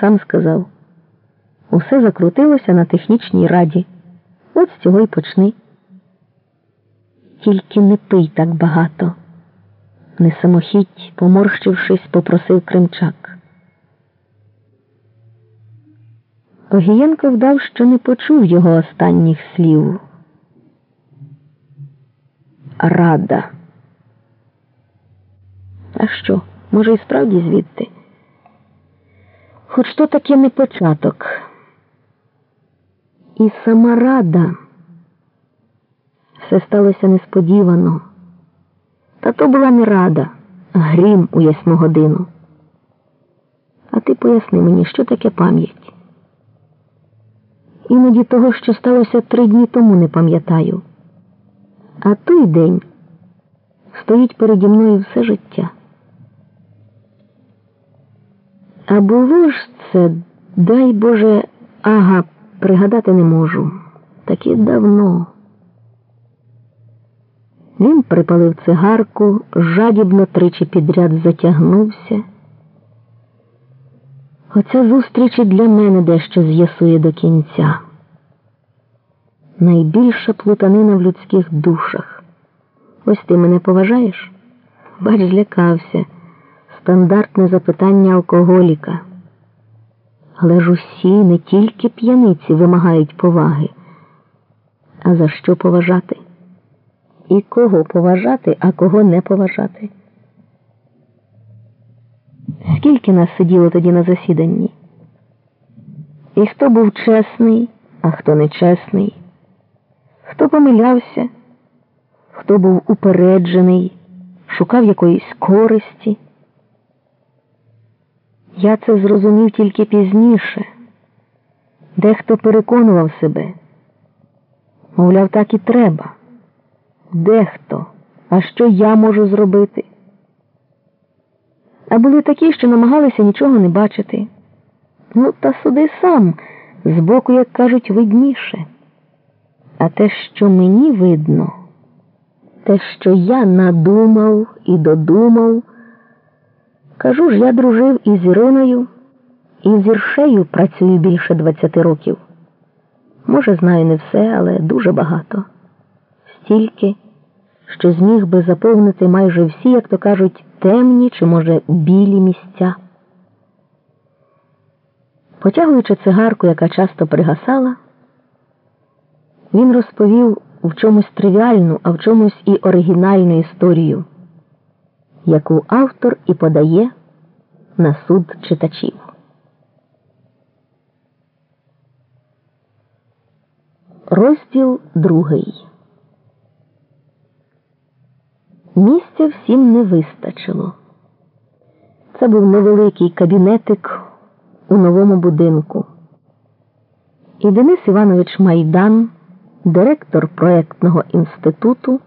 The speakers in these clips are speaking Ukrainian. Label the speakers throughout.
Speaker 1: Сам сказав. Усе закрутилося на технічній раді. От з цього й почни. Тільки не пий так багато. Не самохідь, поморщившись, попросив Кримчак. Огієнко вдав, що не почув його останніх слів. Рада. А що, може, і справді звідти? Хоч то таке не початок. І сама рада все сталося несподівано. Та то була не рада, грім у ясну годину. А ти поясни мені, що таке пам'ять? Іноді того, що сталося три дні тому, не пам'ятаю. А той день стоїть переді мною все життя. А було ж це, дай Боже, ага, пригадати не можу. Таки давно. Він припалив цигарку, жадібно тричі підряд затягнувся. Оця зустріч і для мене дещо з'ясує до кінця. Найбільша плутанина в людських душах. Ось ти мене поважаєш? Бач, злякався. Стандартне запитання алкоголіка. Але ж усі не тільки п'яниці вимагають поваги. А за що поважати? І кого поважати, а кого не поважати? Скільки нас сиділо тоді на засіданні? І хто був чесний, а хто нечесний? Хто помилявся, хто був упереджений, шукав якоїсь користі? Я це зрозумів тільки пізніше. Дехто переконував себе, мовляв, так і треба. Дехто, а що я можу зробити? А були такі, що намагалися нічого не бачити. Ну, та суди сам, збоку, як кажуть, видніше. А те, що мені видно, те, що я надумав і додумав, кажу ж, я дружив із Іриною, і з Іршею працюю більше 20 років. Може, знаю не все, але дуже багато. Стільки, що зміг би заповнити майже всі, як то кажуть, темні чи, може, білі місця. Потягуючи цигарку, яка часто пригасала, він розповів в чомусь тривіальну, а в чомусь і оригінальну історію, яку автор і подає на суд читачів. Розділ другий. Місця всім не вистачило. Це був невеликий кабінетик у новому будинку. І Денис Іванович Майдан, директор проєктного інституту,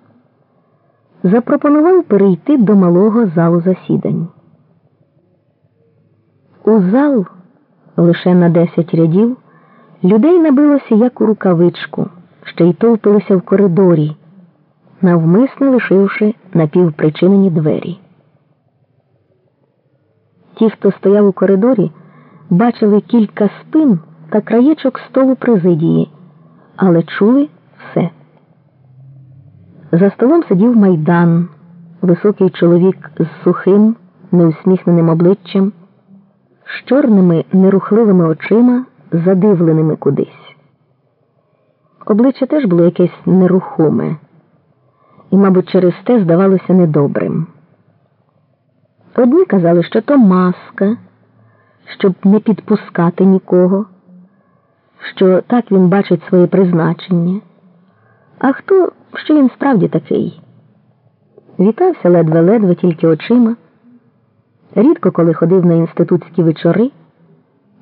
Speaker 1: запропонував перейти до малого залу засідань. У зал лише на 10 рядів людей набилося як у рукавичку, ще й товпилися в коридорі навмисно лишивши напівпричинені двері. Ті, хто стояв у коридорі, бачили кілька спин та краєчок столу президії, але чули. За столом сидів майдан, високий чоловік з сухим, неусміхненим обличчям, з чорними нерухливими очима, задивленими кудись. Обличчя теж було якесь нерухоме і, мабуть, через те здавалося недобрим. Одні казали, що то маска, щоб не підпускати нікого, що так він бачить своє призначення, а хто, що він справді такий. Вітався ледве-ледве тільки очима, рідко коли ходив на інститутські вечори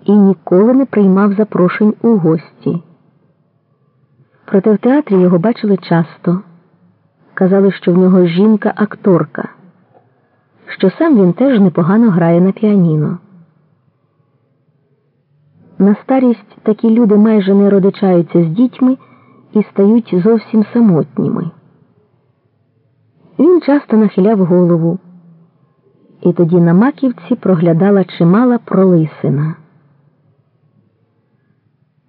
Speaker 1: і ніколи не приймав запрошень у гості. Проте в театрі його бачили часто. Казали, що в нього жінка-акторка, що сам він теж непогано грає на піаніно. На старість такі люди майже не родичаються з дітьми і стають зовсім самотніми. Він часто нахиляв голову, і тоді на маківці проглядала чимала пролисина.